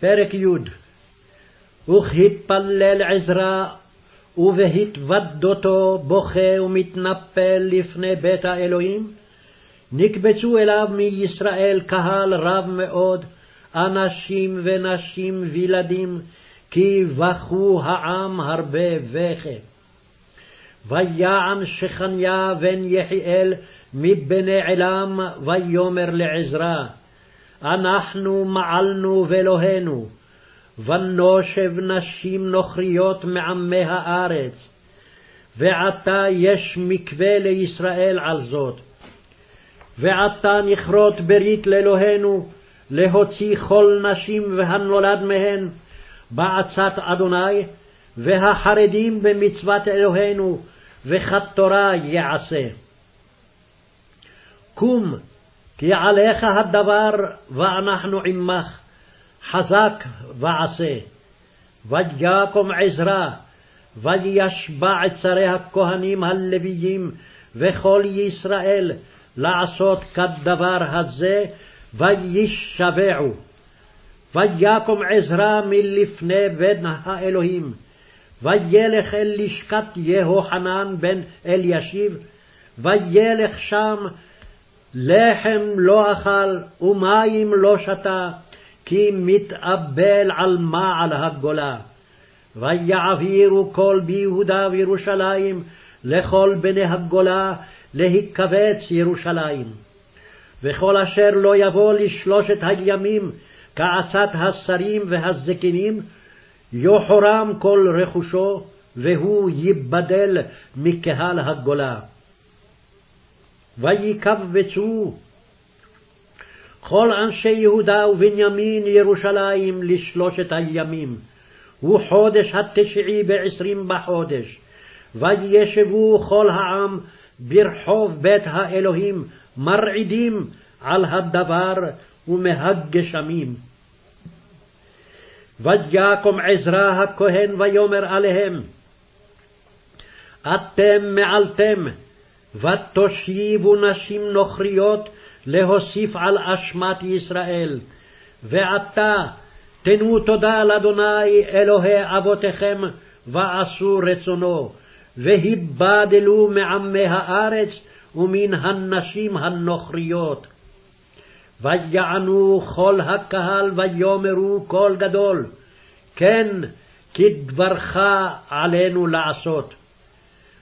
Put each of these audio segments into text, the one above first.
פרק י' וכהתפלל עזרא ובהתוודותו בוכה ומתנפל לפני בית האלוהים, נקבצו אליו מישראל קהל רב מאוד, אנשים ונשים וילדים, כי בכו העם הרבה בכה. ויען שכניה בן יחיאל מבני עלם, ויאמר לעזרא, אנחנו מעלנו ואלוהינו, ונושב נשים נוכריות מעמי הארץ, ועתה יש מקווה לישראל על זאת. ועתה נכרות ברית לאלוהינו, להוציא כל נשים והנולד מהן בעצת אדוני, והחרדים במצוות אלוהינו, וכתורה יעשה. קום, כי עליך הדבר, ואנחנו עמך, חזק ועשה. ויקום עזרא, וישבע את שרי הכהנים הלוויים, וכל ישראל, לעשות כדבר הזה, וישבעו. ויקום עזרא מלפני בן האלוהים, וילך אל לשכת יהוחנן בן אלישיב, וילך שם לחם לא אכל ומים לא שתה, כי מתאבל על מעל הגולה. ויעבירו כל ביהודה וירושלים לכל בני הגולה להיקבץ ירושלים. וכל אשר לא יבוא לשלושת הימים כעצת השרים והזקנים, יוחרם כל רכושו, והוא ייבדל מקהל הגולה. ויקבצו כל אנשי יהודה ובנימין ירושלים לשלושת הימים, הוא חודש התשעי בעשרים בחודש, וישבו כל העם ברחוב בית האלוהים, מרעידים על הדבר ומהגשמים. ויקום עזרא הכהן ויאמר עליהם, אתם מעלתם, ותושיבו נשים נוכריות להוסיף על אשמת ישראל. ועתה תנו תודה לאדוני אלוהי אבותיכם, ועשו רצונו, והיבדלו מעמי הארץ ומן הנשים הנוכריות. ויענו כל הקהל ויאמרו קול גדול, כן, כדברך עלינו לעשות.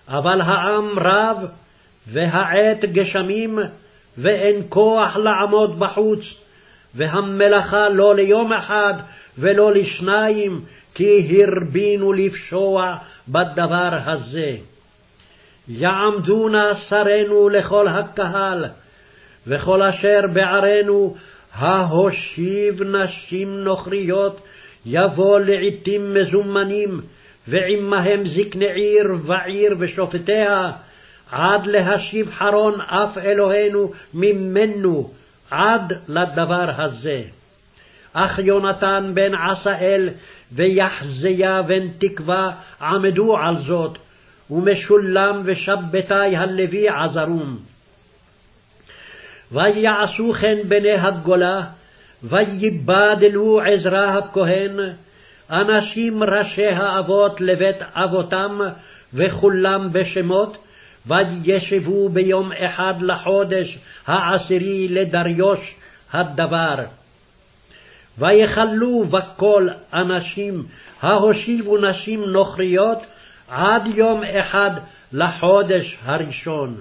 אבל העם רב, והעת גשמים, ואין כוח לעמוד בחוץ, והמלאכה לא ליום אחד ולא לשניים, כי הרבינו לפשוע בדבר הזה. יעמדו נא שרינו לכל הקהל, וכל אשר בערינו ההושיב נשים נוכריות, יבוא לעתים מזומנים, ועמהם זקני עיר ועיר ושופטיה, עד להשיב חרון אף אלוהינו ממנו, עד לדבר הזה. אך יונתן בן עשאל ויחזיה בן תקווה עמדו על זאת, ומשולם ושבתי הלוי עזרום. ויעשו כן בני הגולה, ויבדלו עזרא הכהן, אנשים ראשי האבות לבית אבותם, וכולם בשמות, וישבו ביום אחד לחודש העשירי לדריוש הדבר. ויכלו בכל אנשים ההושיבו נשים נוכריות עד יום אחד לחודש הראשון.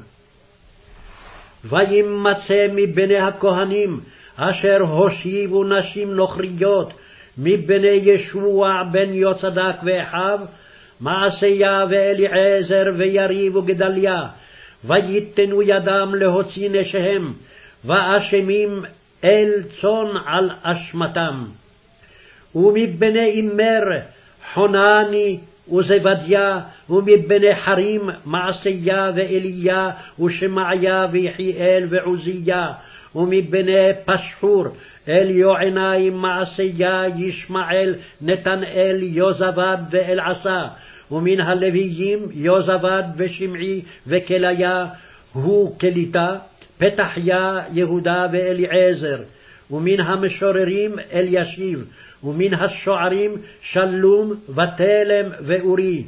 וימצא מבני הכהנים אשר הושיבו נשים נוכריות מבני ישוע בן יוצדק ואחיו, מעשיה ואליעזר ויריב וגדליה, ויתנו ידם להוציא נשיהם, ואשמים אל צאן על אשמתם. ומבני אימר חונני וזבדיה, ומבני חרים מעשיה ואליה, ושמעיה ויחיאל ועוזיה, ומבני פשחור אל יועניים מעשיה ישמעאל נתנאל יוזבד ואלעשה, ומן הלוויים יוזבד ושמעי וכליה הוא כליתה, פתחיה יהודה ואליעזר, ומן המשוררים אלישיב, ומן השוערים שלום ותלם ואורי,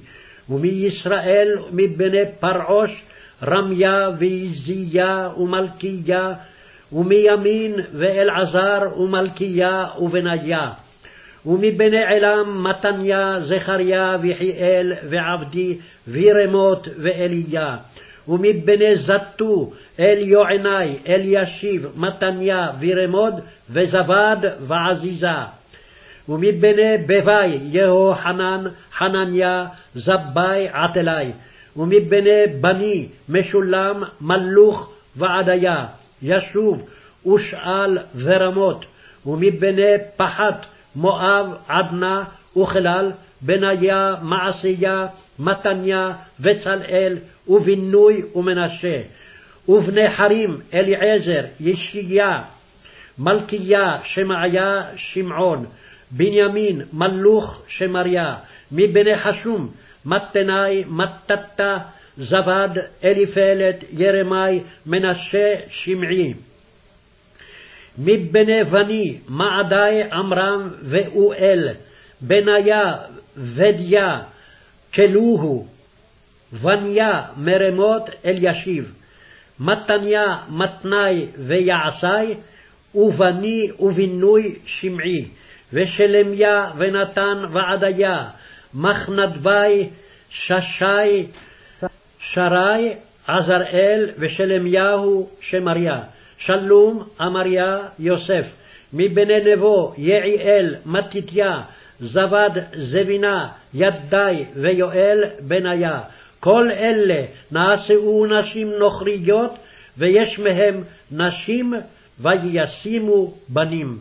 ומישראל מבני פרעוש רמיה ויזיה ומלכיה, ומימין ואלעזר ומלכיה ובניה. ומבני עלם מתניה, זכריה ויחיאל ועבדי וירמות ואליה. ומבני זתו אל יועני, אלישיב, מתניה וירמוד וזבד ועזיזה. ומבני בבי יהוחנן, חנניה, זבי, עטלי. ומבני בני משולם, מלוך ועדיה, ישוב ושאל ורמות. ומבני פחת מואב, עדנה וכלל, בניה, מעשיה, מתניה, בצלאל, ובינוי ומנשה. ובני חרים, אליעזר, ישיה, מלכיה, שמעיה, שמעון, בנימין, מלוך, שמריה, מבני חשום, מתנאי, מתתה, זבד, אליפלת, ירמי, מנשה, שמעי. מבני בני, מעדי, עמרם ואואל, בניה, ודיה, כלוהו, בניה, מרמות, אלישיב, מתניה, מתנאי ויעשי, ובני ובינוי שמעי, ושלמיה ונתן ועדיה, מחנדבי, ששי, שרי, עזראל ושלמיהו שמריה. שלום, אמריה, יוסף, מבני נבו, יעיאל, מתתיה, זבד, זבינה, ידי ויואל, בניה. כל אלה נעשו נשים נוכריות, ויש מהם נשים וישימו בנים.